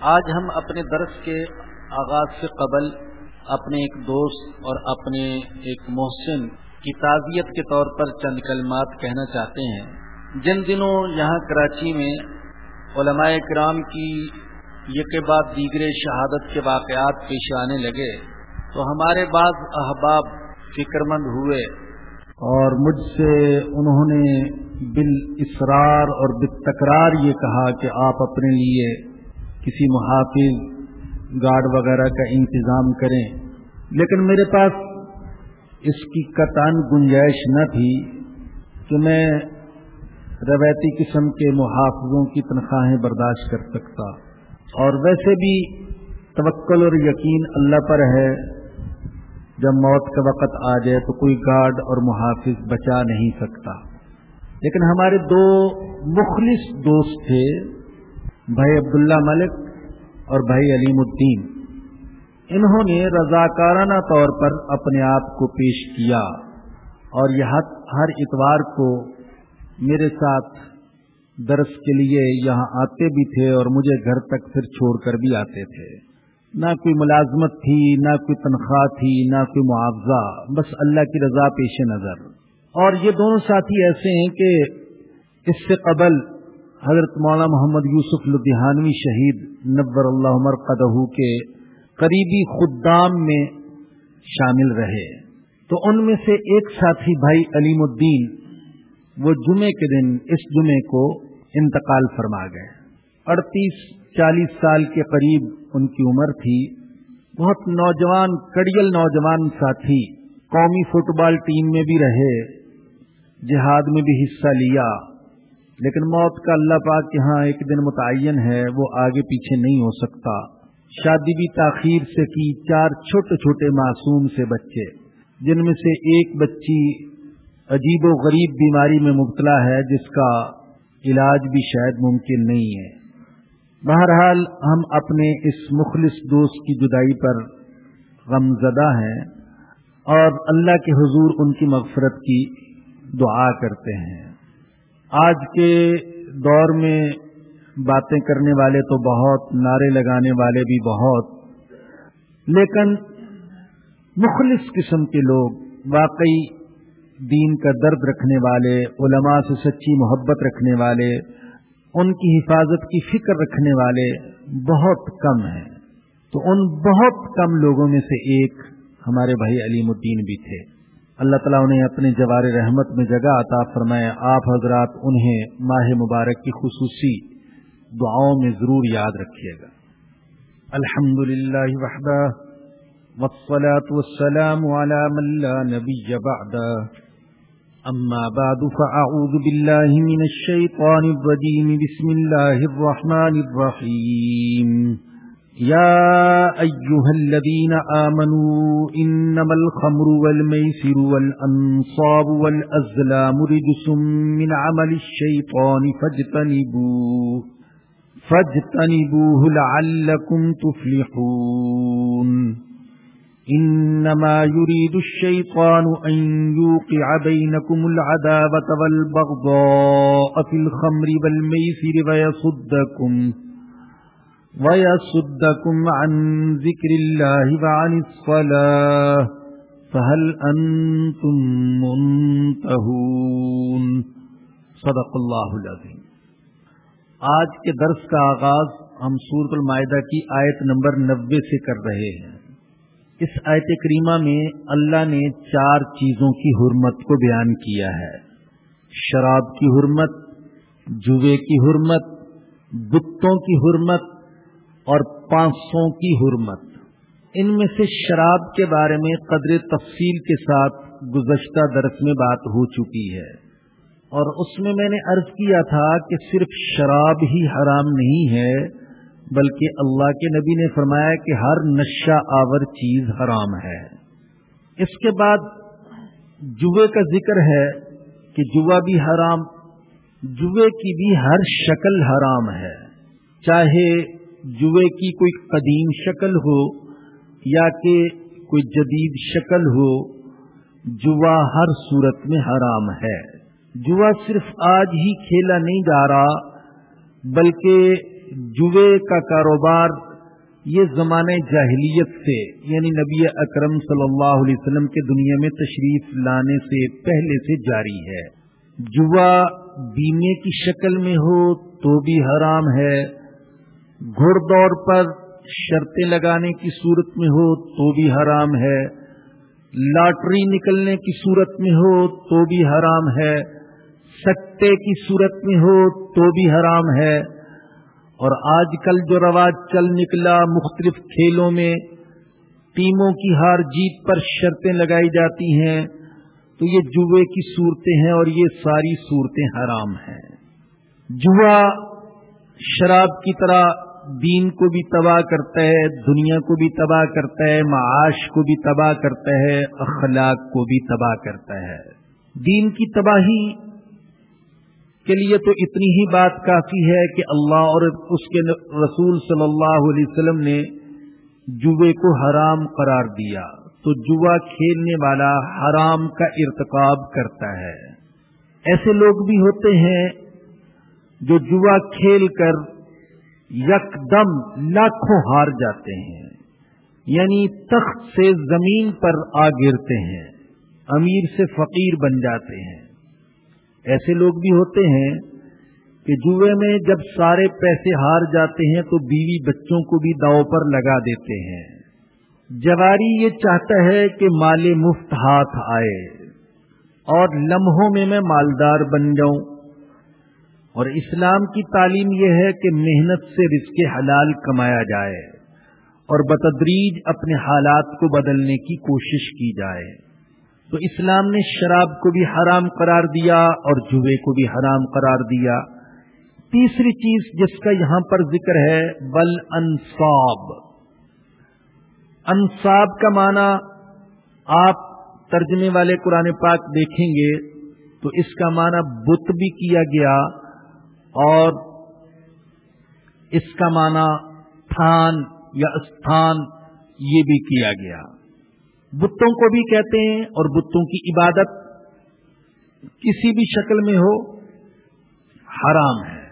آج ہم اپنے درس کے آغاز سے قبل اپنے ایک دوست اور اپنے ایک محسن کی تعزیت کے طور پر چند کلمات کہنا چاہتے ہیں۔ جن دنوں یہاں کراچی میں علماء کرام کی یہ کے بعد دیگر شہادت کے واقعات پیش آنے لگے، تو ہمارے بعض احباب فکر مند ہوئے۔ اور مجھ سے انہوں نے بال اسرار اور بال یہ کہا کہ آپ اپنے لیے کسی محافظ، گارڈ وغیرہ کا انتظام کریں۔ لیکن میرے پاس اس کی قطان گنجائش نہ تھی کہ میں روایتی قسم کے محافظوں کی تنخواہیں برداشت کر سکتا۔ اور ویسے بھی توکل اور یقین اللہ پر ہے، جب موت کا وقت آ جائے تو کوئی گارڈ اور محافظ بچا نہیں سکتا۔ لیکن ہمارے دو مخلص دوست تھے بھائی عبداللہ ملک اور بھائی علیم الدین۔ انہوں نے رضاکارانہ طور پر اپنے آپ کو پیش کیا اور یہ ہر اتوار کو میرے ساتھ درس کے لیے یہاں آتے بھی تھے اور مجھے گھر تک پھر چھوڑ کر بھی آتے تھے۔ نہ کوئی ملازمت تھی، نہ کوئی تنخواہ تھی، نہ کوئی معاوضہ، بس اللہ کی رضا پیش نظر۔ اور یہ دونوں ساتھی ایسے ہیں کہ اس سے قبل حضرت مولانا محمد یوسف لدھیانوی شہید نبر اللہ عمر قدہ کے قریبی خدام میں شامل رہے۔ تو ان میں سے ایک ساتھی بھائی علیم الدین، وہ جمعے کے دن اس جمعے کو انتقال فرما گئے۔ اڑتیس چالیس سال کے قریب ان کی عمر تھی۔ بہت نوجوان، کڑیل نوجوان ساتھی، قومی فٹ بال ٹیم میں بھی رہے، جہاد میں بھی حصہ لیا۔ لیکن موت کا اللہ پاک کے ہاں ایک دن متعین ہے، وہ آگے پیچھے نہیں ہو سکتا۔ شادی بھی تاخیر سے کی چار چھوٹے چھوٹے معصوم سے بچے، جن میں سے ایک بچی عجیب و غریب بیماری میں مبتلا ہے، جس کا علاج بھی شاید ممکن نہیں ہے۔ بہرحال، ہم اپنے اس مخلص دوست کی جدائی پر غم زدہ ہیں اور اللہ کے حضور ان کی مغفرت کی دعا کرتے ہیں۔ آج کے دور میں باتیں کرنے والے تو بہت، نعرے لگانے والے بھی بہت، لیکن مخلص قسم کے لوگ، واقعی دین کا درد رکھنے والے، علماء سے سچی محبت رکھنے والے، ان کی حفاظت کی فکر رکھنے والے بہت کم ہیں۔ تو ان بہت کم لوگوں میں سے ایک ہمارے بھائی علیم الدین بھی تھے۔ اللہ تعالیٰ انہیں اپنے جوار رحمت میں جگہ عطا فرمائے۔ آپ حضرات انہیں ماہ مبارک کی خصوصی دعاؤں میں ضرور یاد رکھیے گا۔ الحمد للہ وحدہ والصلاة والسلام على من لا نبي بعد أما بعد فأعوذ بالله من الشيطان الرجيم بسم الله الرحمن الرحيم يا أيها الذين آمنوا إنما الخمر والميسر والأنصاب والأزلام رجس من عمل الشيطان فاجتنبوه فاجتنبوه لعلكم تفلحون. إنما يريد الشيطان أن يوقع بينكم العذابة والبغضاء في الخمر والميسر ويصدكم. وَيَصُدَّكُمْ عَنْ ذِكْرِ اللَّهِ وَعَنِ الصَّلَاةِ فَهَلْ أَنْتُمْ مُنْتَهُونَ صدق اللہ العظیم۔ آج کے درس کا آغاز ہم سورت المائدہ کی آیت نمبر نبے سے کر رہے ہیں۔ اس آیت کریمہ میں اللہ نے چار چیزوں کی حرمت کو بیان کیا ہے۔ شراب کی حرمت جوے کی حرمت، بتوں کی حرمت اور پانچ کی حرمت۔ ان میں سے شراب کے بارے میں قدر تفصیل کے ساتھ گزشتہ درس میں بات ہو چکی ہے۔ اور اس میں میں نے عرض کیا تھا کہ صرف شراب ہی حرام نہیں ہے، بلکہ اللہ کے نبی نے فرمایا کہ ہر نشہ آور چیز حرام ہے۔ اس کے بعد جوے کا ذکر ہے کہ جوا بھی حرام، جوے کی بھی ہر شکل حرام ہے۔ چاہے جوے کی کوئی قدیم شکل ہو یا کہ کوئی جدید شکل ہو جوا ہر صورت میں حرام ہے۔ جوا صرف آج ہی کھیلا نہیں جا رہا، بلکہ جوے کا کاروبار یہ زمانے جاہلیت سے یعنی نبی اکرم صلی اللہ علیہ وسلم کے دنیا میں تشریف لانے سے پہلے سے جاری ہے۔ جوا بیمے کی شکل میں ہو تو بھی حرام ہے گھڑ دور پر شرطیں لگانے کی صورت میں ہو تو بھی حرام ہے۔ لاٹری نکلنے کی صورت میں ہو تو بھی حرام ہے۔ سکتے کی صورت میں ہو تو بھی حرام ہے۔ اور آج کل جو رواج چل نکلا مختلف کھیلوں میں، ٹیموں کی ہار جیت پر شرطیں لگائی جاتی ہیں۔ تو یہ جوے کی صورتیں ہیں اور یہ ساری صورتیں حرام ہیں۔ جوا شراب کی طرح دین کو بھی تباہ کرتا ہے، دنیا کو بھی تباہ کرتا ہے، معاش کو بھی تباہ کرتا ہے، اخلاق کو بھی تباہ کرتا ہے۔ دین کی تباہی کے لیے تو اتنی ہی بات کافی ہے کہ اللہ اور اس کے رسول صلی اللہ علیہ وسلم نے جوے کو حرام قرار دیا۔ تو جوا کھیلنے والا حرام کا ارتکاب کرتا ہے۔ ایسے لوگ بھی ہوتے ہیں جو جوا کھیل کر یک دم لاکھوں ہار جاتے ہیں یعنی تخت سے زمین پر آ گرتے ہیں، امیر سے فقیر بن جاتے ہیں۔ ایسے لوگ بھی ہوتے ہیں کہ جوئے میں جب سارے پیسے ہار جاتے ہیں تو بیوی بچوں کو بھی داؤ پر لگا دیتے ہیں۔ جواری یہ چاہتا ہے کہ مال مفت ہاتھ آئے اور لمحوں میں میں مالدار بن جاؤں۔ اور اسلام کی تعلیم یہ ہے کہ محنت سے رزق حلال کمایا جائے اور بتدریج اپنے حالات کو بدلنے کی کوشش کی جائے۔ تو اسلام نے شراب کو بھی حرام قرار دیا اور جوے کو بھی حرام قرار دیا۔ تیسری چیز جس کا یہاں پر ذکر ہے بل انصاب انصاب کا معنی آپ ترجمے والے قرآن پاک دیکھیں گے تو اس کا معنی بت بھی کیا گیا۔ اور اس کا معنی تھان یا استھان یہ بھی کیا گیا۔ بتوں کو بھی کہتے ہیں اور بتوں کی عبادت کسی بھی شکل میں ہو حرام ہے۔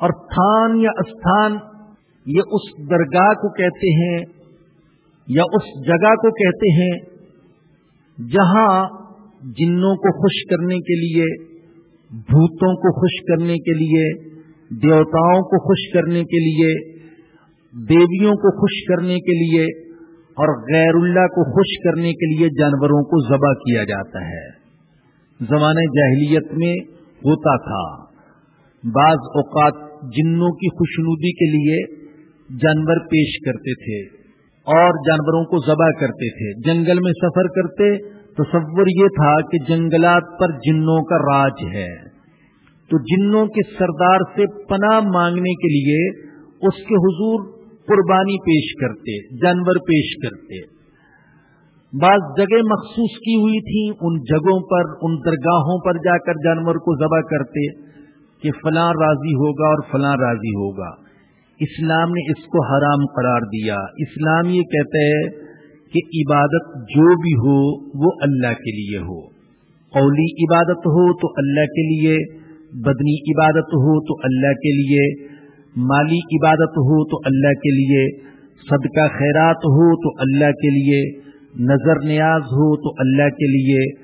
اور تھان یا استھان یہ اس درگاہ کو کہتے ہیں یا اس جگہ کو کہتے ہیں جہاں جنوں کو خوش کرنے کے لیے بھوتوں کو خوش کرنے کے لیے، دیوتاؤں کو خوش کرنے کے لیے، دیویوں کو خوش کرنے کے لیے اور غیر اللہ کو خوش کرنے کے لیے جانوروں کو ذبح کیا جاتا ہے۔ زمانے جاہلیت میں ہوتا تھا۔ بعض اوقات جنوں کی خوشنودی کے لیے جانور پیش کرتے تھے اور جانوروں کو ذبح کرتے تھے۔ جنگل میں سفر کرتے، تصور یہ تھا کہ جنگلات پر جنوں کا راج ہے۔ تو جنوں کے سردار سے پناہ مانگنے کے لیے اس کے حضور قربانی پیش کرتے، جانور پیش کرتے۔ بعض جگہ مخصوص کی ہوئی تھی ان جگہوں پر، ان درگاہوں پر جا کر جانور کو ذبح کرتے کہ فلاں راضی ہوگا اور فلاں راضی ہوگا۔ اسلام نے اس کو حرام قرار دیا۔ اسلام یہ کہتا ہے کہ عبادت جو بھی ہو، وہ اللہ کے لیے ہو۔ قولی عبادت ہو تو اللہ کے لیے بدنی عبادت ہو تو اللہ کے لیے، مالی عبادت ہو تو اللہ کے لیے، صدقہ خیرات ہو تو اللہ کے لیے، نظر نیاز ہو تو اللہ کے لیے،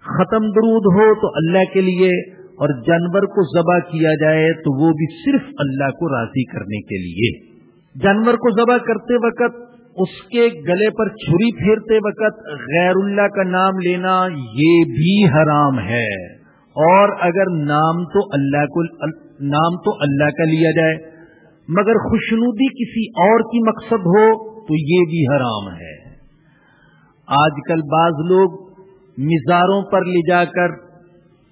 ختم درود ہو تو اللہ کے لیے اور جانور کو ذبح کیا جائے تو وہ بھی صرف اللہ کو راضی کرنے کے لیے۔ جانور کو ذبح کرتے وقت، اس کے گلے پر چھری پھیرتے وقت غیر اللہ کا نام لینا یہ بھی حرام ہے۔ اور اگر نام تو اللہ کو نام تو اللہ کا لیا جائے، مگر خوشنودی کسی اور کی مقصد ہو تو یہ بھی حرام ہے۔ آج کل بعض لوگ مزاروں پر لے جا کر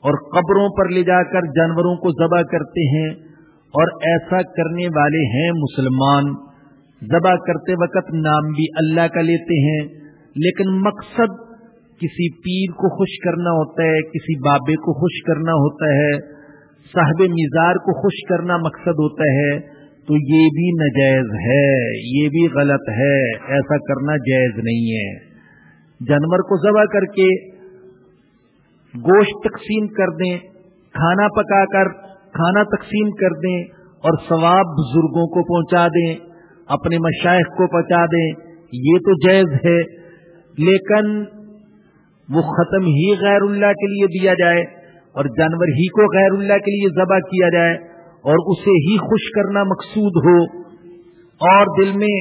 اور قبروں پر لے جا کر جانوروں کو ذبح کرتے ہیں اور ایسا کرنے والے ہیں مسلمان۔ ذبح کرتے وقت نام بھی اللہ کا لیتے ہیں، لیکن مقصد کسی پیر کو خوش کرنا ہوتا ہے، کسی بابے کو خوش کرنا ہوتا ہے، صاحب مزار کو خوش کرنا مقصد ہوتا ہے، تو یہ بھی نجائز ہے، یہ بھی غلط ہے، ایسا کرنا جائز نہیں ہے۔ جانور کو ذبح کر کے گوشت تقسیم کر دیں، کھانا پکا کر کھانا تقسیم کر دیں اور ثواب بزرگوں کو پہنچا دیں، اپنے مشائق کو پہنچا دیں، یہ تو جائز ہے۔ لیکن وہ ختم ہی غیر اللہ کے لیے دیا جائے اور جانور ہی کو غیر اللہ کے لیے ذبح کیا جائے اور اسے ہی خوش کرنا مقصود ہو۔ اور دل میں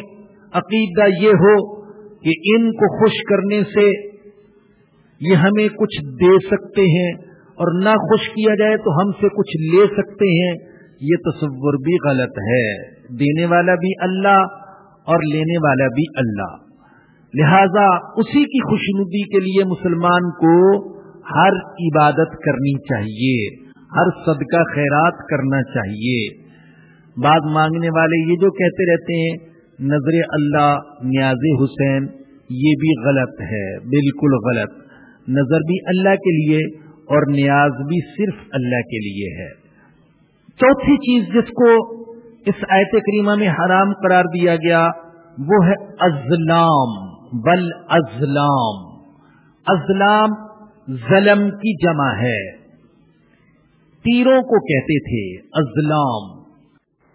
عقیدہ یہ ہو کہ ان کو خوش کرنے سے یہ ہمیں کچھ دے سکتے ہیں اور نہ خوش کیا جائے تو ہم سے کچھ لے سکتے ہیں۔ یہ تصور بھی غلط ہے۔ دینے والا بھی اللہ اور لینے والا بھی اللہ۔ لہذا اسی کی خوشنودی کے لیے مسلمان کو ہر عبادت کرنی چاہیے، ہر صدقہ خیرات کرنا چاہیے۔ بات مانگنے والے یہ جو کہتے رہتے ہیں، نظر اللہ نیاز حسین، یہ بھی غلط ہے، بالکل غلط۔ نظر بھی اللہ کے لیے اور نیاز بھی صرف اللہ کے لیے ہے۔ چوتھی چیز جس کو اس آیت کریمہ میں حرام قرار دیا گیا، وہ ہے ازلام بل ازلام ازلام ظلم کی جمع ہے۔ تیروں کو کہتے تھے ازلام۔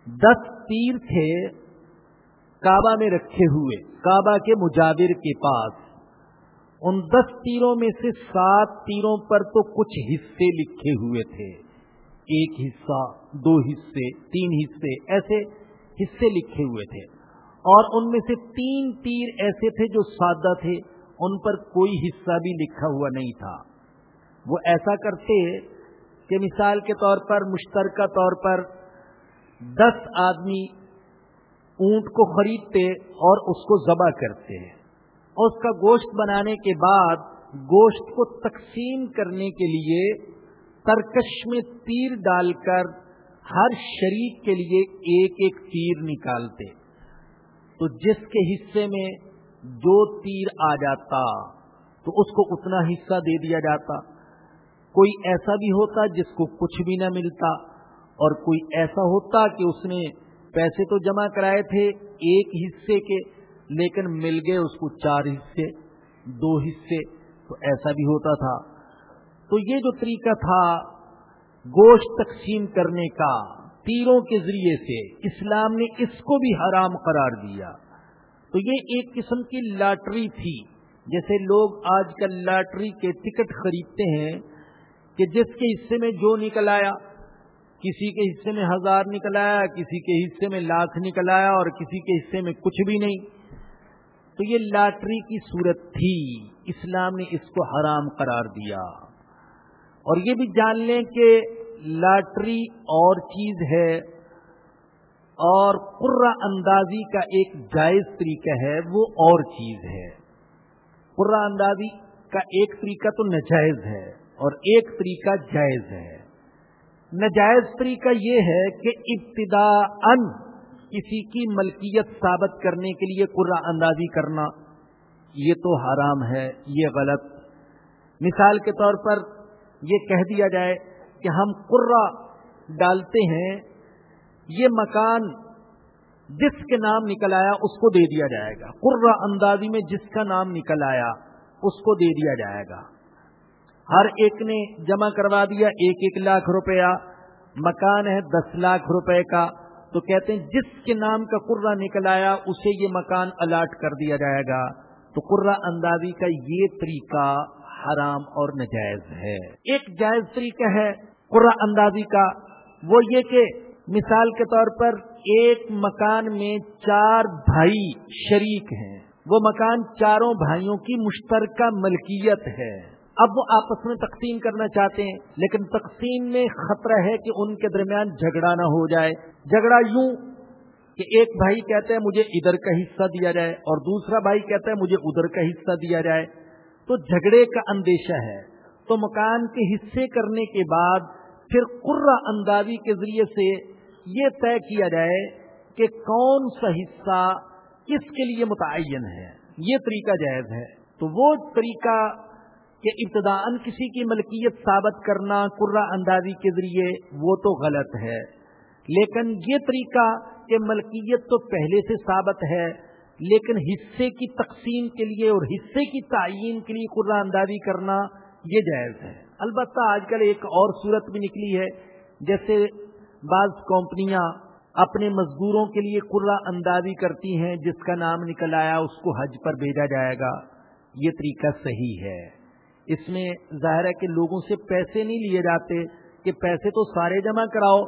دس تیر تھے کعبہ میں رکھے ہوئے، کعبہ کے مجاور کے پاس۔ ان دس تیروں میں سے سات تیروں پر تو کچھ حصے لکھے ہوئے تھے۔ ایک حصہ، دو حصے، تین حصے، ایسے حصے لکھے ہوئے تھے۔ اور ان میں سے تین تیر ایسے تھے جو سادہ تھے، ان پر کوئی حصہ بھی لکھا ہوا نہیں تھا۔ وہ ایسا کرتے کہ مثال کے طور پر، مشترکہ طور پر دس آدمی اونٹ کو خریدتے اور اس کو ذبح کرتے۔ ہیں اور اس کا گوشت بنانے کے بعد گوشت کو تقسیم کرنے کے لیے ترکش میں تیر ڈال کر ہر شریک کے لیے ایک ایک تیر نکالتے۔ تو جس کے حصے میں جو تیر آ جاتا، تو اس کو اتنا حصہ دے دیا جاتا۔ کوئی ایسا بھی ہوتا جس کو کچھ بھی نہ ملتا، اور کوئی ایسا ہوتا کہ اس نے پیسے تو جمع کرائے تھے ایک حصے کے، لیکن مل گئے اس کو چار حصے، دو حصے، تو ایسا بھی ہوتا تھا۔ تو یہ جو طریقہ تھا، گوشت تقسیم کرنے کا تیروں کے ذریعے سے اسلام نے اس کو بھی حرام قرار دیا۔ تو یہ ایک قسم کی لاٹری تھی۔ جیسے لوگ آج کل لاٹری کے ٹکٹ خریدتے ہیں کہ جس کے حصے میں جو نکل آیا، کسی کے حصے میں ہزار نکل آیا، کسی کے حصے میں لاکھ نکل آیا اور کسی کے حصے میں کچھ بھی نہیں۔ تو یہ لاٹری کی صورت تھی۔ اسلام نے اس کو حرام قرار دیا۔ اور یہ بھی جان لیں کہ لاٹری اور چیز ہے اور قرہ اندازی کا ایک جائز طریقہ ہے، وہ اور چیز ہے۔ قرہ اندازی کا ایک طریقہ تو نجائز ہے اور ایک طریقہ جائز ہے۔ نجائز طریقہ یہ ہے کہ ابتدا ان کسی کی ملکیت ثابت کرنے کے لیے قرآ اندازی کرنا، یہ تو حرام ہے، یہ غلط۔ مثال کے طور پر یہ کہہ دیا جائے کہ ہم قرہ ڈالتے ہیں، یہ مکان جس کے نام نکل آیا اس کو دے دیا جائے گا۔ قرہ اندازی میں جس کا نام نکل آیا اس کو دے دیا جائے گا۔ ہر ایک نے جمع کروا دیا، ایک ایک لاکھ روپیہ۔ مکان ہے دس لاکھ روپے کا۔ تو کہتے ہیں جس کے نام کا قرہ نکل آیا اسے یہ مکان الاٹ کر دیا جائے گا۔ تو قرہ اندازی کا یہ طریقہ حرام اور نجائز ہے۔ ایک جائز طریقہ ہے قرہ اندازی کا، وہ یہ کہ مثال کے طور پر ایک مکان میں چار بھائی شریک ہیں۔ وہ مکان چاروں بھائیوں کی مشترکہ ملکیت ہے۔ اب وہ آپس میں تقسیم کرنا چاہتے ہیں، لیکن تقسیم میں خطرہ ہے کہ ان کے درمیان جھگڑا نہ ہو جائے۔ جھگڑا یوں کہ ایک بھائی کہتے ہیں مجھے ادھر کا حصہ دیا جائے اور دوسرا بھائی کہتا ہے مجھے ادھر کا حصہ دیا جائے۔ تو جھگڑے کا اندیشہ ہے۔ تو مکان کے حصے کرنے کے بعد پھر قرہ اندازی کے ذریعے سے یہ طے کیا جائے کہ کون سا حصہ کس کے لیے متعین ہے۔ یہ طریقہ جائز ہے۔ تو وہ طریقہ کہ ابتدا کسی کی ملکیت ثابت کرنا قرہ اندازی کے ذریعے وہ تو غلط ہے۔ لیکن یہ طریقہ کہ ملکیت تو پہلے سے ثابت ہے، لیکن حصے کی تقسیم کے لیے اور حصے کی تعین کے لیے قرہ اندازی کرنا یہ جائز ہے۔ البتہ آج کل ایک اور صورت بھی نکلی ہے، جیسے بعض کمپنیاں اپنے مزدوروں کے لیے قرہ اندازی کرتی ہیں، جس کا نام نکل آیا، اس کو حج پر بھیجا جائے گا۔ یہ طریقہ صحیح ہے۔ اس میں ظاہر ہے کہ لوگوں سے پیسے نہیں لیے جاتے کہ پیسے تو سارے جمع کراؤ،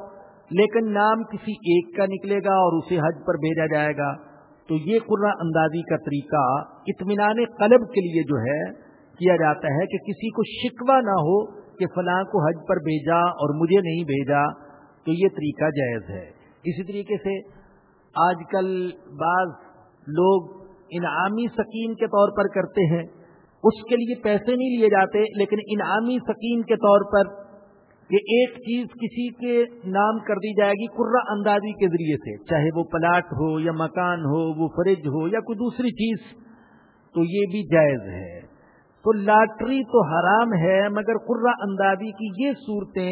لیکن نام کسی ایک کا نکلے گا اور اسے حج پر بھیجا جائے گا۔ تو یہ قرہ اندازی کا طریقہ اطمینان قلب کے لیے جو ہے کیا جاتا ہے کہ کسی کو شکوہ نہ ہو کہ فلاں کو حج پر بھیجا اور مجھے نہیں بھیجا، تو یہ طریقہ جائز ہے۔ اسی طریقے سے آج کل بعض لوگ انعامی سکیم کے طور پر کرتے ہیں۔ اس کے لیے پیسے نہیں لیے جاتے، لیکن انعامی سکیم کے طور پر کہ ایک چیز کسی کے نام کر دی جائے گی قرہ اندازی کے ذریعے سے، چاہے وہ پلاٹ ہو یا مکان ہو، وہ فریج ہو یا کوئی دوسری چیز، تو یہ بھی جائز ہے۔ تو لاٹری تو حرام ہے، مگر قرہ اندازی کی یہ صورتیں،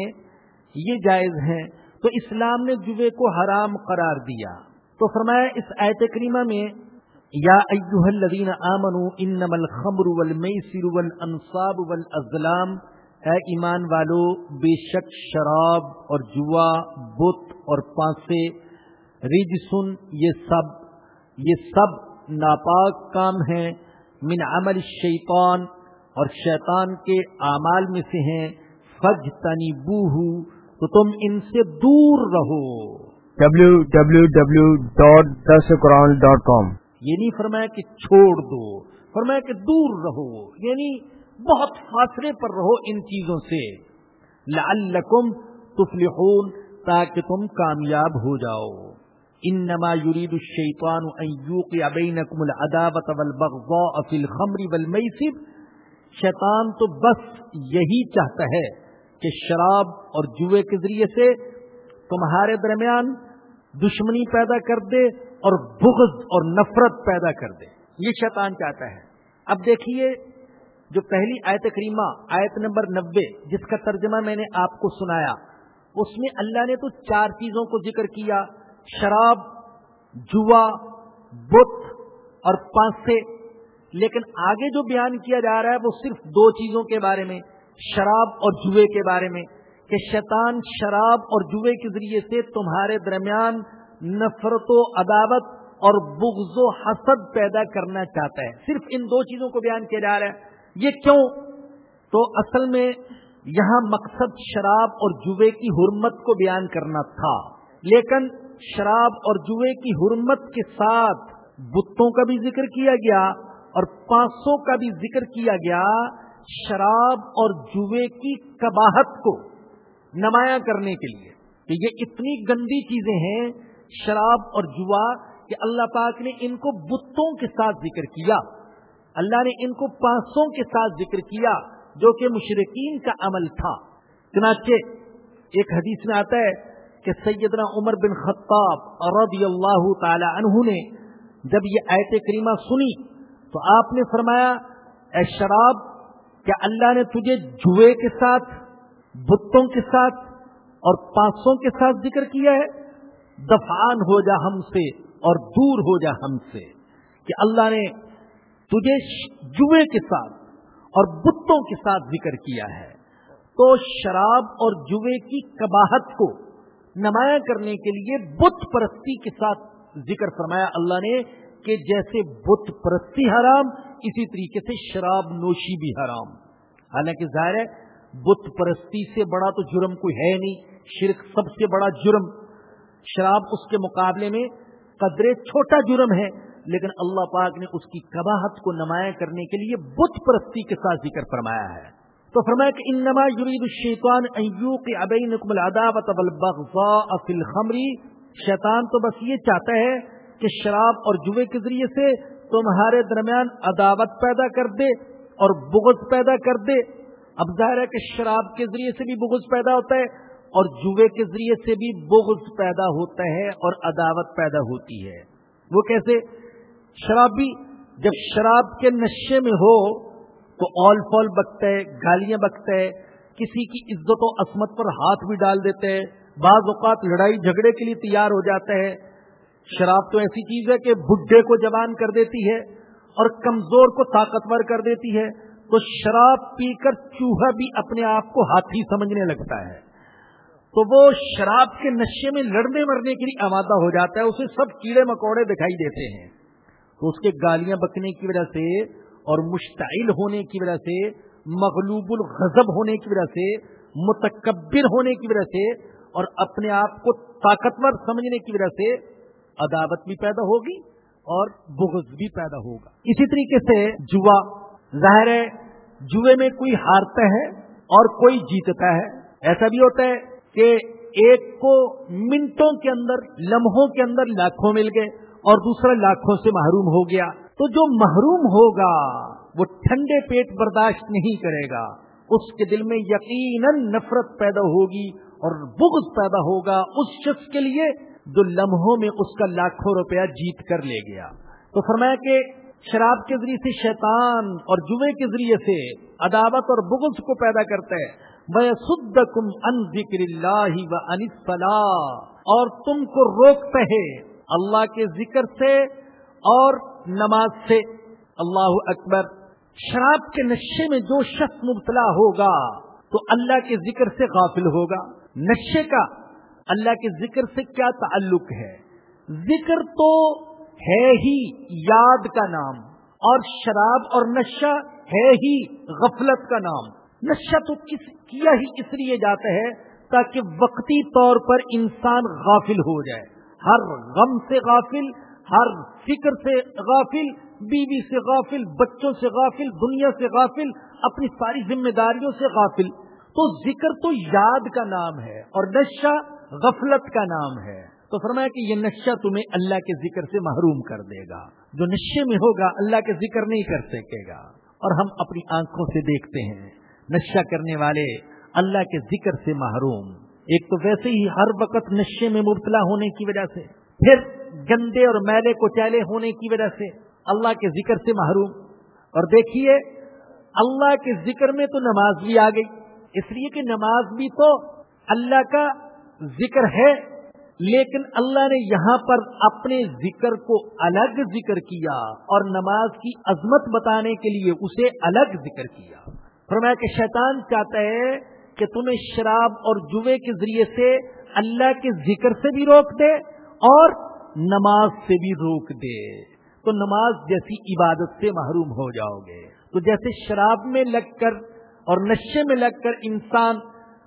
یہ جائز ہیں۔ تو اسلام نے جوے کو حرام قرار دیا۔ تو فرمایا اس آیت کریمہ میں، یا ایوہ الذین آمنوا انما الخمر والمیسر والانصاب والازلام، اے ایمان والو، بے شک شراب اور جوا، بت اور پانسے، رجسن، یہ سب یہ سب ناپاک کام ہیں۔ من عمل الشیطان اور شیطان کے اعمال میں سے ہیں فج تنی تو تم ان سے دور رہو۔ ڈبلو ڈبلو ڈبلو ڈاٹ دس قرآن ڈاٹ کام یہ نہیں فرمایا کہ چھوڑ دو فرمایا کہ دور رہو یعنی بہت فاصلے پر رہو ان چیزوں سے۔ لعلکم تفلحون تاکہ تم کامیاب ہو جاؤ۔ انما يريد الشيطان ان يوقع بينكم العداوه والبغضاء في الخمر والميسر شیطان تو بس یہی چاہتا ہے کہ شراب اور جوئے کے ذریعے سے تمہارے درمیان دشمنی پیدا کر دے اور بغض اور نفرت پیدا کر دے۔ یہ شیطان چاہتا ہے۔ اب دیکھیے جو پہلی آیت کریمہ، آیت نمبر نبے جس کا ترجمہ میں نے آپ کو سنایا، اس میں اللہ نے تو چار چیزوں کو ذکر کیا، شراب جوا بت اور پانسے۔ لیکن آگے جو بیان کیا جا رہا ہے وہ صرف دو چیزوں کے بارے میں، شراب اور جوئے کے بارے میں، کہ شیطان شراب اور جوئے کے ذریعے سے تمہارے درمیان نفرت و عداوت اور بغض و حسد پیدا کرنا چاہتا ہے۔ صرف ان دو چیزوں کو بیان کیا جا رہا ہے۔ یہ کیوں؟ تو اصل میں یہاں مقصد شراب اور جوے کی حرمت کو بیان کرنا تھا۔ لیکن شراب اور جوے کی حرمت کے ساتھ بتوں کا بھی ذکر کیا گیا۔ اور پانچ سو کا بھی ذکر کیا گیا شراب اور جوے کی کباہت کو نمایاں کرنے کے لیے کہ یہ اتنی گندی چیزیں ہیں، شراب اور جوا کہ اللہ پاک نے ان کو بتوں کے ساتھ ذکر کیا۔ اللہ نے ان کو پانسوں کے ساتھ ذکر کیا جو کہ مشرقین کا عمل تھا۔ چنانچہ ایک حدیث میں آتا ہے کہ سیدنا عمر بن خطاب رضی اللہ تعالی عنہ نے جب یہ ایت کریمہ سنی تو آپ نے فرمایا، اے شراب، کیا اللہ نے تجھے جوئے کے ساتھ، بتوں کے ساتھ اور پانسوں کے ساتھ ذکر کیا ہے؟ دفان ہو جا ہم سے اور دور ہو جا ہم سے کہ اللہ نے تجھے جوے کے ساتھ اور بتوں کے ساتھ ذکر کیا ہے۔ تو شراب اور جوے کی کباہت کو نمایاں کرنے کے لیے بت پرستی کے ساتھ ذکر فرمایا اللہ نے کہ جیسے بت پرستی حرام، اسی طریقے سے شراب نوشی بھی حرام۔ حالانکہ ظاہر ہے، بت پرستی سے بڑا تو جرم کوئی ہے نہیں، شرک سب سے بڑا جرم۔ شراب اس کے مقابلے میں قدرے چھوٹا جرم ہے، لیکن اللہ پاک نے اس کی کباہت کو نمایاں کرنے کے لیے بت پرستی کے ساتھ ذکر فرمایا ہے۔ تو فرمایا کہ انما یرید الشیطان ایو کے العداوت والبغضاء فی الخمر۔ شیطان تو بس یہ چاہتا ہے کہ شراب اور جوے کے ذریعے سے تمہارے درمیان عداوت پیدا کر دے اور بغض پیدا کر دے۔ اب ظاہر ہے کہ شراب کے ذریعے سے بھی بغض پیدا ہوتا ہے اور جوے کے ذریعے سے بھی بغض پیدا ہوتا ہے اور عداوت پیدا ہوتی ہے۔ وہ کیسے؟ شرابی، جب شراب کے نشے میں ہو تو اول فول بکتا ہے، گالیاں بکتا ہے، کسی کی عزت و عصمت پر ہاتھ بھی ڈال دیتے ہیں بعض اوقات لڑائی جھگڑے کے لیے تیار ہو جاتا ہے۔ شراب تو ایسی چیز ہے کہ بڈھے کو جوان کر دیتی ہے اور کمزور کو طاقتور کر دیتی ہے، تو شراب پی کر چوہا بھی اپنے آپ کو ہاتھی سمجھنے لگتا ہے۔ تو وہ شراب کے نشے میں لڑنے مرنے کے لیے آمادہ ہو جاتا ہے، اسے سب کیڑے مکوڑے دکھائی دیتے ہیں۔ تو اس کے گالیاں بکنے کی وجہ سے اور مشتعل ہونے کی وجہ سے، مغلوب الغضب ہونے کی وجہ سے، متکبر ہونے کی وجہ سے اور اپنے آپ کو طاقتور سمجھنے کی وجہ سے عداوت بھی پیدا ہوگی اور بغض بھی پیدا ہوگا۔ اسی طریقے سے جوا، ظاہر ہے، جوے میں کوئی ہارتا ہے اور کوئی جیتتا ہے۔ ایسا بھی ہوتا ہے کہ ایک کو منٹوں کے اندر، لمحوں کے اندر لاکھوں مل گئے اور دوسرا لاکھوں سے محروم ہو گیا۔ تو جو محروم ہوگا، وہ ٹھنڈے پیٹ برداشت نہیں کرے گا۔ اس کے دل میں یقیناً نفرت پیدا ہوگی اور بغض پیدا ہوگا۔ اس شخص کے لیے جو لمحوں میں اس کا لاکھوں روپیہ جیت کر لے گیا۔ تو فرمایا کہ شراب کے ذریعے سے شیطان اور جمعے کے ذریعے سے عداوت اور بغض کو پیدا کرتا ہے۔ وہ ان ذکر اللہ و انصلاح اور تم کو روکتا ہے اللہ کے ذکر سے اور نماز سے۔ اللہ اکبر۔ شراب کے نشے میں جو شخص مبتلا ہوگا تو اللہ کے ذکر سے غافل ہوگا۔ نشے کا اللہ کے ذکر سے کیا تعلق ہے؟ ذکر تو ہے ہی یاد کا نام، اور شراب اور نشہ ہے ہی غفلت کا نام۔ نشہ تو کس کیا ہی اس لیے جاتا ہے تاکہ وقتی طور پر انسان غافل ہو جائے۔ ہر غم سے غافل، ہر فکر سے غافل، بیوی سے غافل، بچوں سے غافل، دنیا سے غافل، اپنی ساری ذمہ داریوں سے غافل۔ تو ذکر تو یاد کا نام ہے، اور نشہ غفلت کا نام ہے۔ تو فرمایا کہ یہ نشہ تمہیں اللہ کے ذکر سے محروم کر دے گا۔ جو نشے میں ہوگا، اللہ کے ذکر نہیں کر سکے گا۔ اور ہم اپنی آنکھوں سے دیکھتے ہیں۔ نشہ کرنے والے اللہ کے ذکر سے محروم۔ ایک تو ویسے ہی ہر وقت نشے میں مبتلا ہونے کی وجہ سے، پھر گندے اور میلے کوچیلے ہونے کی وجہ سے اللہ کے ذکر سے محروم۔ اور دیکھیے، اللہ کے ذکر میں تو نماز بھی آ گئی۔ اس لیے کہ نماز بھی تو اللہ کا ذکر ہے، لیکن اللہ نے یہاں پر اپنے ذکر کو الگ ذکر کیا اور نماز کی عظمت بتانے کے لیے اسے الگ ذکر کیا۔ فرمایا کہ شیطان چاہتا ہے کہ تمہیں شراب اور جوے کے ذریعے سے اللہ کے ذکر سے بھی روک دے اور نماز سے بھی روک دے۔ تو نماز جیسی عبادت سے محروم ہو جاؤ گے۔ تو جیسے شراب میں لگ کر اور نشے میں لگ کر انسان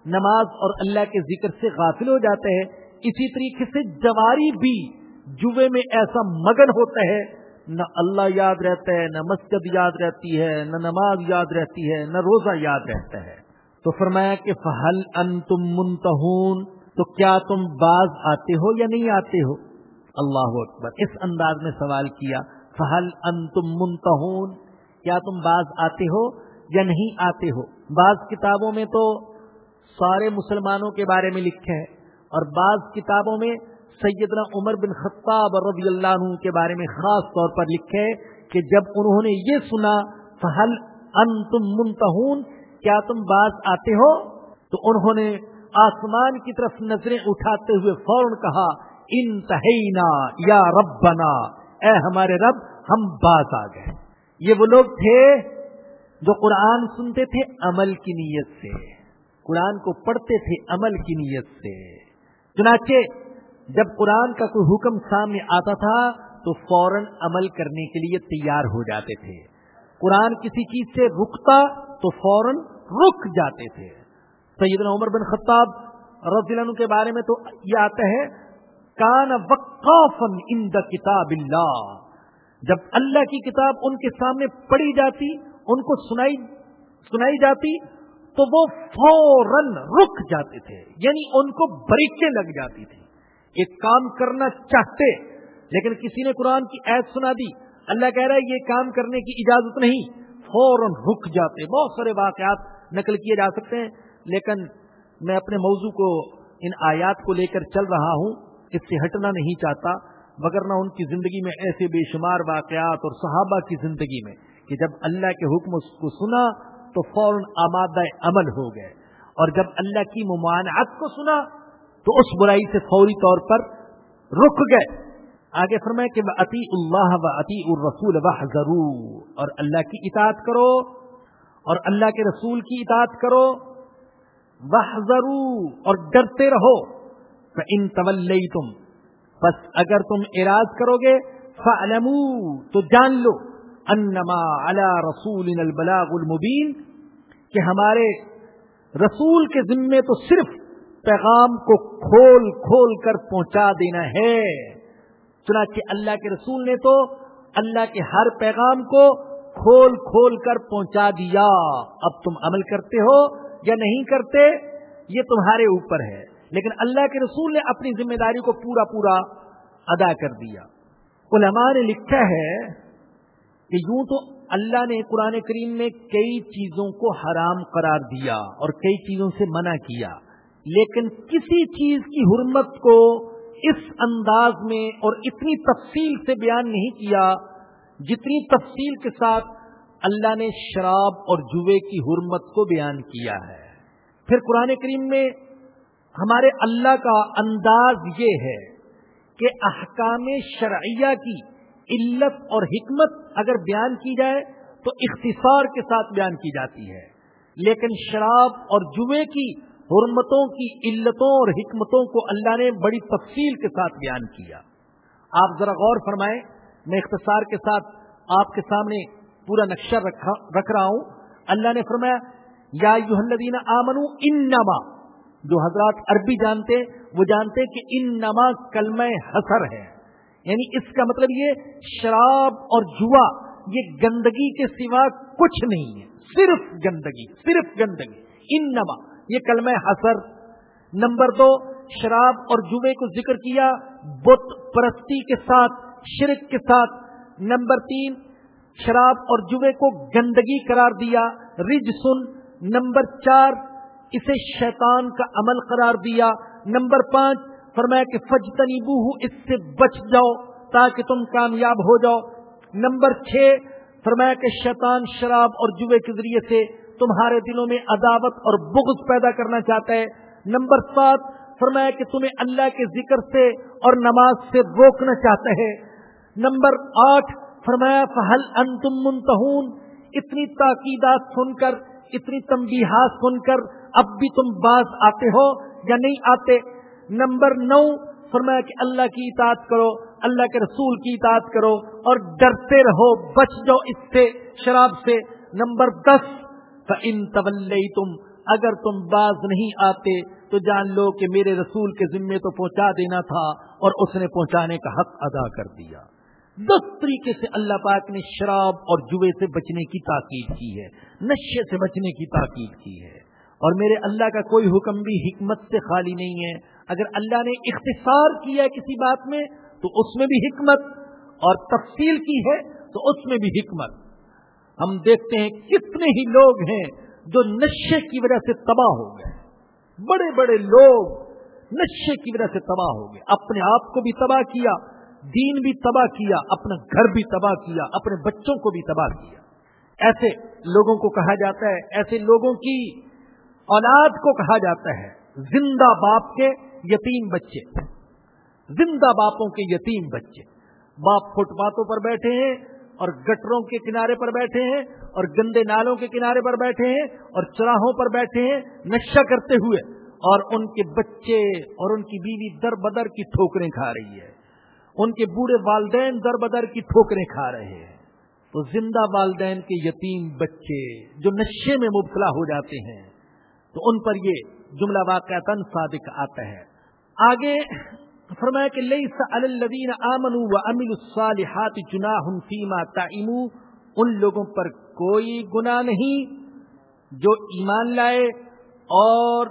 نماز اور اللہ کے ذکر سے غافل ہو جاتے ہیں۔ اسی طریقے سے جواری بھی جوے میں ایسا مگن ہوتا ہے، نہ اللہ یاد رہتا ہے، نہ مسجد یاد رہتی ہے، نہ نماز یاد رہتی ہے، نہ روزہ یاد رہتا ہے۔ تو فرمایا کہ فہل ان تم منتہون، تو کیا تم باز آتے ہو یا نہیں آتے ہو؟ اللہ اکبر۔ اس انداز میں سوال کیا، فہل ان تم منتہون، کیا تم باز آتے ہو یا نہیں آتے ہو؟ بعض کتابوں میں تو سارے مسلمانوں کے بارے میں لکھے ہے اور بعض کتابوں میں سیدنا عمر بن خطاب رضی اللہ عنہ کے بارے میں خاص طور پر لکھے کہ جب انہوں نے یہ سنا، فہل ان تم منتہون، کیا تم باز آتے ہو؟ تو انہوں نے آسمان کی طرف نظریں اٹھاتے ہوئے فوراً کہا، انتہینا یا ربنا، اے ہمارے رب، ہم باز آ گئے۔ یہ وہ لوگ تھے جو قرآن سنتے تھے عمل کی نیت سے۔ قرآن کو پڑھتے تھے عمل کی نیت سے۔ چنانچہ جب قرآن کا کوئی حکم سامنے آتا تھا، تو فوراً عمل کرنے کے لیے تیار ہو جاتے تھے۔ قرآن کسی چیز سے رکتا تو فوراً رک جاتے تھے۔ سیدنا عمر بن خطاب رضی اللہ عنہ کے بارے میں تو یہ آتا ہے، کان وقافن ان دا کتاب اللہ جب اللہ کی کتاب ان کے سامنے پڑھی جاتی، ان کو سنائی سنائی جاتی تو وہ فوراً رک جاتے تھے یعنی ان کو بریکیں لگ جاتی تھی ایک کام کرنا چاہتے، لیکن کسی نے قرآن کی عید سنا دی، اللہ کہہ رہا ہے یہ کام کرنے کی اجازت نہیں۔ فوراً رک جاتے، بہت سارے واقعات نقل کیے جا سکتے ہیں، لیکن میں اپنے موضوع کو، ان آیات کو لے کر چل رہا ہوں۔ اس سے ہٹنا نہیں چاہتا، مگر نہ ان کی زندگی میں ایسے بے شمار واقعات اور صحابہ کی زندگی میں، کہ جب اللہ کے حکم کو سنا تو فوراً آمادہ عمل ہو گئے۔ اور جب اللہ کی ممانعت کو سنا، تو اس برائی سے فوری طور پر رک گئے۔ آگے فرمائے کہ عطی اللہ و عطی الرسول و ضرور اور اللہ کی اطاعت کرو، اور اللہ کے رسول کی اطاعت کرو۔ وہ اور ڈرتے رہو۔ ان طول تم بس اگر تم اراض کرو گے تو جان لو۔ انما علی رسول البلاغ المبین، کہ ہمارے رسول کے ذمے تو صرف پیغام کو کھول کھول کر پہنچا دینا ہے۔ چنانچہ اللہ کے رسول نے تو اللہ کے ہر پیغام کو کھول کھول کر پہنچا دیا۔ اب تم عمل کرتے ہو یا نہیں کرتے، یہ تمہارے اوپر ہے۔ لیکن اللہ کے رسول نے اپنی ذمہ داری کو پورا پورا ادا کر دیا۔ علماء نے لکھا ہے کہ یوں تو اللہ نے قرآن کریم میں کئی چیزوں کو حرام قرار دیا اور کئی چیزوں سے منع کیا، لیکن کسی چیز کی حرمت کو اس انداز میں اور اتنی تفصیل سے بیان نہیں کیا جتنی تفصیل کے ساتھ اللہ نے شراب اور جوے کی حرمت کو بیان کیا ہے۔ پھر قرآن کریم میں ہمارے اللہ کا انداز یہ ہے کہ احکام شرعیہ کی علت اور حکمت اگر بیان کی جائے تو اختصار کے ساتھ بیان کی جاتی ہے۔ لیکن شراب اور جوے کی حرمتوں کی علتوں اور حکمتوں کو اللہ نے بڑی تفصیل کے ساتھ بیان کیا۔ آپ ذرا غور فرمائیں، میں اختصار کے ساتھ آپ کے سامنے پورا نقشہ رکھ رہا ہوں۔ اللہ نے فرمایا، یا یوحدین آمنو ان جو حضرات عربی جانتے، وہ جانتے کہ ان نما کلم حسر ہے۔ یعنی اس کا مطلب یہ شراب اور جوا، یہ گندگی کے سوا کچھ نہیں ہے۔ صرف گندگی صرف گندگی۔ ان نما یہ کلم حسر۔ نمبر دو، شراب اور جوے کو ذکر کیا بت پرستی کے ساتھ، شرک کے ساتھ۔ نمبر تین، شراب اور جوے کو گندگی قرار دیا رج سن نمبر چار، اسے شیطان کا عمل قرار دیا۔ نمبر پانچ فرمایا کہ فج تنیبو اس سے بچ جاؤ تاکہ تم کامیاب ہو جاؤ۔ نمبر چھ، فرمایا کہ شیطان شراب اور جوے کے ذریعے سے تمہارے دلوں میں عداوت اور بغض پیدا کرنا چاہتا ہے۔ نمبر سات، فرمایا کہ تمہیں اللہ کے ذکر سے اور نماز سے روکنا چاہتا ہے۔ نمبر آٹھ، فرمایا فہل انتم منتہون اتنی تاکیدات سن کر، اتنی تنبیہات سن کر، اب بھی تم باز آتے ہو یا نہیں آتے؟ نمبر نو، فرمایا کہ اللہ کی اطاعت کرو، اللہ کے رسول کی اطاعت کرو اور ڈرتے رہو، بچ جاؤ اس سے، شراب سے۔ نمبر دس ان طول تم اگر تم باز نہیں آتے تو جان لو کہ میرے رسول کے ذمے تو پہنچا دینا تھا اور اس نے پہنچانے کا حق ادا کر دیا۔ دس طریقے سے اللہ پاک نے شراب اور جوے سے بچنے کی تاکید کی ہے، نشے سے بچنے کی تاکید کی ہے۔ اور میرے اللہ کا کوئی حکم بھی حکمت سے خالی نہیں ہے۔ اگر اللہ نے اختصار کیا ہے کسی بات میں، تو اس میں بھی حکمت، اور تفصیل کی ہے، تو اس میں بھی حکمت۔ ہم دیکھتے ہیں کتنے ہی لوگ ہیں جو نشے کی وجہ سے تباہ ہو گئے۔ بڑے بڑے لوگ نشے کی وجہ سے تباہ ہو گئے۔ اپنے آپ کو بھی تباہ کیا، دین بھی تباہ کیا، اپنا گھر بھی تباہ کیا، اپنے بچوں کو بھی تباہ کیا۔ ایسے لوگوں کو کہا جاتا ہے، ایسے لوگوں کی اولاد کو کہا جاتا ہے، زندہ باپ کے یتیم بچے۔ زندہ باپوں کے یتیم بچے۔ باپ فٹ پاتھوں پر بیٹھے ہیں اور گٹروں کے کنارے پر بیٹھے ہیں اور گندے نالوں کے کنارے پر بیٹھے ہیں اور چراہوں پر بیٹھے ہیں نشہ کرتے ہوئے اور ان کے بچے اور ان کی بیوی در بدر کی ٹھوکریں کھا رہی ہے۔ ان کے بوڑھے والدین در بدر کی ٹھوکریں کھا رہے ہیں۔ تو زندہ والدین کے یتیم بچے جو نشے میں مبتلا ہو جاتے ہیں تو ان پر یہ جملہ واقع تن صادق آتا ہے۔ آگے فرمایا کہ لیس علی الذین آمنوا وعملوا الصالحات جناح فیما تعیموا ان لوگوں پر کوئی گناہ نہیں جو ایمان لائے اور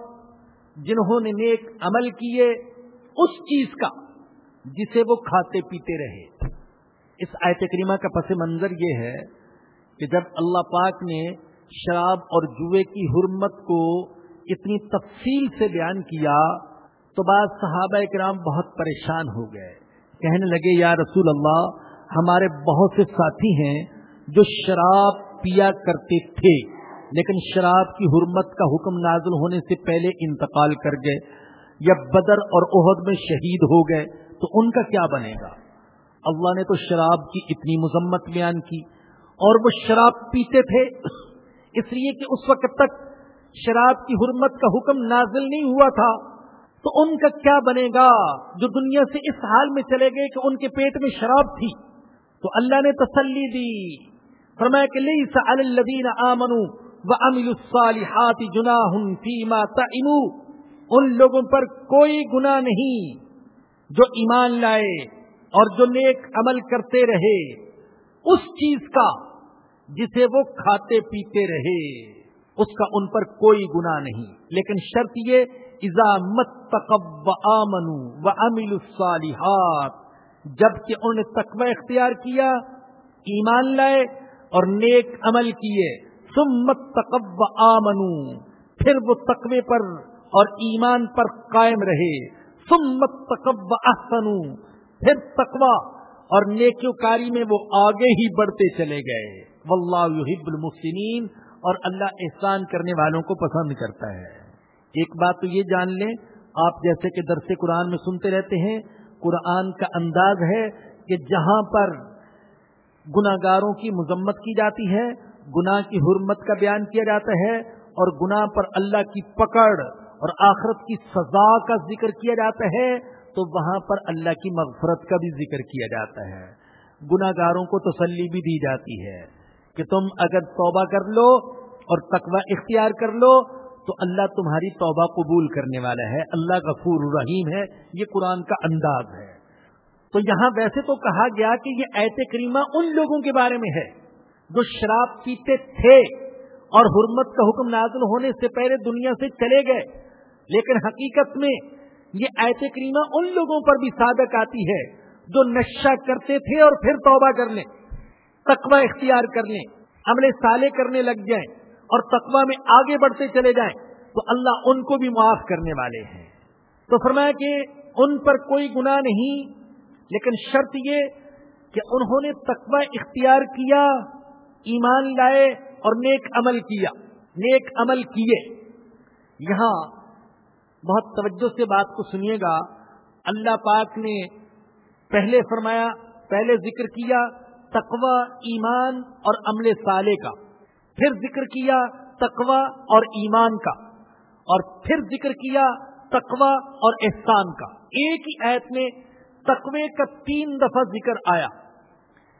جنہوں نے نیک عمل کیے اس چیز کا جسے وہ کھاتے پیتے رہے۔ اس آیت کریمہ کا پس منظر یہ ہے کہ جب اللہ پاک نے شراب اور جوئے کی حرمت کو اتنی تفصیل سے بیان کیا تو بعض صحابہ کرام بہت پریشان ہو گئے۔ کہنے لگے، یا رسول اللہ، ہمارے بہت سے ساتھی ہیں جو شراب پیا کرتے تھے، لیکن شراب کی حرمت کا حکم نازل ہونے سے پہلے انتقال کر گئے یا بدر اور عہد میں شہید ہو گئے، تو ان کا کیا بنے گا؟ اللہ نے تو شراب کی اتنی مذمت بیان کی اور وہ شراب پیتے تھے۔ اس لیے کہ اس وقت تک شراب کی حرمت کا حکم نازل نہیں ہوا تھا۔ تو ان کا کیا بنے گا جو دنیا سے اس حال میں چلے گئے کہ ان کے پیٹ میں شراب تھی؟ تو اللہ نے تسلی دی۔ فرمایا کہ لیس علی الذین آمنوا وعملوا الصالحات جناح فیما تعموا ان لوگوں پر کوئی گناہ نہیں جو ایمان لائے اور جو نیک عمل کرتے رہے۔ اس چیز کا جسے وہ کھاتے پیتے رہے، اس کا ان پر کوئی گنا نہیں۔ لیکن شرط یہ ازا مت تقب و آمن و امل الصالحات، جبکہ انہوں نے تقوی اختیار کیا، ایمان لائے اور نیک عمل کیے سمت تقب و آمن پھر وہ تقوی پر اور ایمان پر قائم رہے سمت تقب و احسن پھر تقوی اور نیکوکاری میں وہ آگے ہی بڑھتے چلے گئے۔ واللہ یحب المحسنین اور اللہ احسان کرنے والوں کو پسند کرتا ہے۔ ایک بات تو یہ جان لیں، آپ جیسے کہ درس قرآن میں سنتے رہتے ہیں، قرآن کا انداز ہے کہ جہاں پر گناگاروں کی مذمت کی جاتی ہے، گناہ کی حرمت کا بیان کیا جاتا ہے اور گناہ پر اللہ کی پکڑ اور آخرت کی سزا کا ذکر کیا جاتا ہے، تو وہاں پر اللہ کی مغفرت کا بھی ذکر کیا جاتا ہے۔ گناگاروں کو تسلی بھی دی جاتی ہے کہ تم اگر توبہ کر لو اور تقوی اختیار کر لو تو اللہ تمہاری توبہ قبول کرنے والا ہے، اللہ غفور الرحیم ہے، یہ قرآن کا انداز ہے۔ تو یہاں ویسے تو کہا گیا کہ یہ ایت کریمہ ان لوگوں کے بارے میں ہے جو شراب پیتے تھے اور حرمت کا حکم نازل ہونے سے پہلے دنیا سے چلے گئے۔ لیکن حقیقت میں یہ ایت کریمہ ان لوگوں پر بھی صادق آتی ہے جو نشہ کرتے تھے اور پھر توبہ کر لیں تقوی اختیار کر لیں عمل سالے کرنے لگ جائیں۔ اور تقوی میں آگے بڑھتے چلے جائیں تو اللہ ان کو بھی معاف کرنے والے ہیں۔ تو فرمایا کہ ان پر کوئی گناہ نہیں، لیکن شرط یہ کہ انہوں نے تقوی اختیار کیا، ایمان لائے اور نیک عمل کیا، نیک عمل کیے۔ یہاں بہت توجہ سے بات کو سنیے گا۔ اللہ پاک نے پہلے فرمایا، پہلے ذکر کیا تقوا ایمان اور عمل سالے کا۔ پھر ذکر کیا تقوا اور ایمان کا، اور پھر ذکر کیا تقوا اور احسان کا۔ ایک ہی ایت میں تقوی کا تین دفعہ ذکر آیا،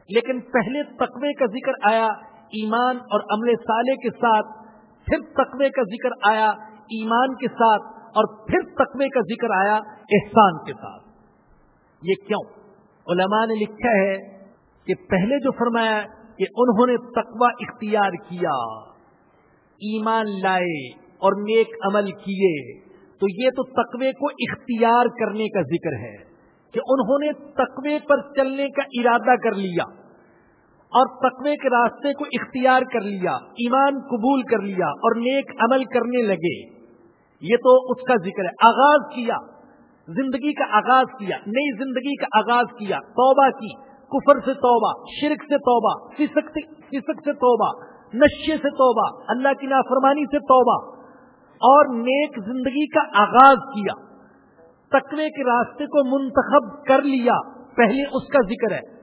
لیکن پہلے تقوی کا ذکر آیا ایمان اور عمل سالے کے ساتھ، پھر تقوی کا ذکر آیا ایمان کے ساتھ، اور پھر تقوی کا ذکر آیا احسان کے ساتھ۔ یہ کیوں؟ علماء نے لکھا ہے کہ پہلے جو فرمایا کہ انہوں نے تقوی اختیار کیا، ایمان لائے اور نیک عمل کیے، تو یہ تو تقوی کو اختیار کرنے کا ذکر ہے کہ انہوں نے تقوی پر چلنے کا ارادہ کر لیا اور تقوی کے راستے کو اختیار کر لیا، ایمان قبول کر لیا اور نیک عمل کرنے لگے۔ یہ تو اس کا ذکر ہے۔ آغاز کیا، زندگی کا آغاز کیا، نئی زندگی کا آغاز کیا، توبہ کی۔ کفر سے توبہ، شرک سے توبہ، فسق سے توبہ، نشے سے توبہ، اللہ کی نافرمانی سے توبہ، اور نیک زندگی کا آغاز کیا، تقوی کے راستے کو منتخب کر لیا، پہلے اس کا ذکر ہے۔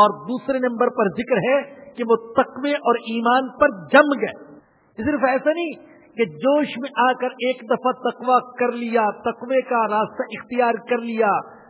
اور دوسرے نمبر پر ذکر ہے کہ وہ تقوی اور ایمان پر جم گئے۔ صرف ایسا نہیں کہ جوش میں آ کر ایک دفعہ تقوی کر لیا، تقوی کا راستہ اختیار کر لیا